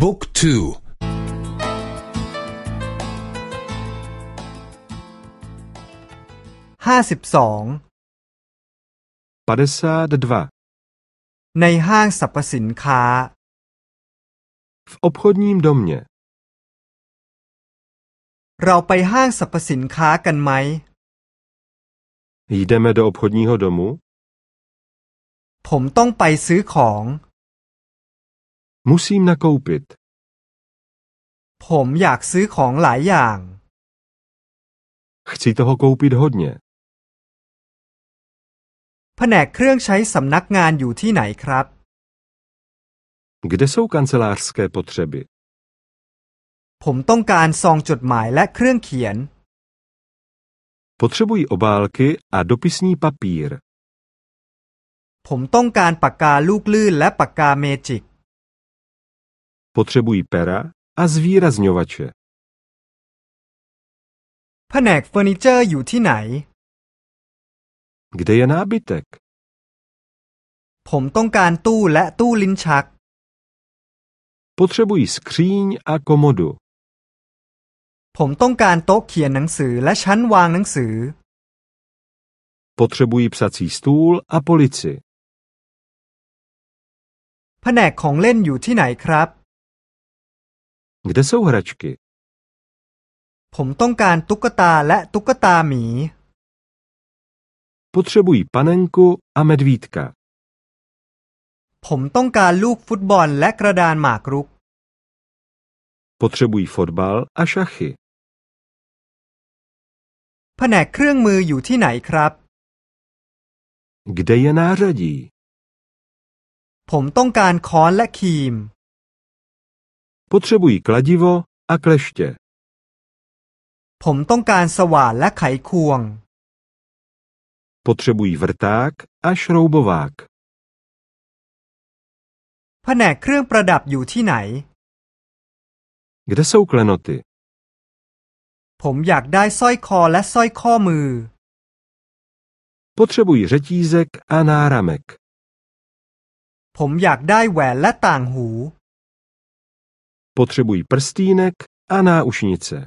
บุ๊กทูห้าสิบสอง 52. ในห้างสรรพสินค้า V obchodním domě. เราไปห้างสรรพสินค้ากันไหม Jdeme do obchodního domu? ผมต้องไปซื้อของ Musím nakoupit. ผมอยากซื้อของหลายอย่าง Chci toho koupit hodně. แผนกเครื่องใช้สำนักงานอยู่ที่ไหนครับ Kde jsou kancelářské potřeby? ผมต้องการซองจดหมายและเครื่องเขียน Potřebují obálky a dopisní papír. ผมต้องการปากกาลูกลื่นและปากกาเมจิก Potřebují pera a zvýrazňovače. แผนกเฟอร์นิเจอร์อยู่ที่ไหน Kde je nábytek? ผมต้องการตู้และตู้ลิ้นชัก Potřebují skříň a komodu. ผมต้องการโต๊ะเขียนหนังสือและชั้นวางหนังสือ Potřebují psací stůl a polici. แผนกของเล่นอยู่ที่ไหนครับ Kde jsou hračky? ผมต้องการตุ๊กตาและตุ๊กตาหมี Potřebují panenku a medvídka. ผมต้องการลูกฟุตบอลและกระดานหมากรุก Potřebují fotbal a šachy. แผนกเครื่องมืออยู่ที่ไหนครับ Kde je nářadí? ผมต้องการค้อนและครีม Potřebují kladivo a kleště. ผมต้องการสว่านและไขควง Potřebují vrták a šroubovák. แผนกเครื่องประดับอยู่ที่ไหน Kde jsou klenoty? ผมอยากได้สร้อยคอและสร้อยข้อมือ Potřebují řetízek a náramek. ผมอยากได้แหวนและต่างหู Potřebují prstýnek a náušnice.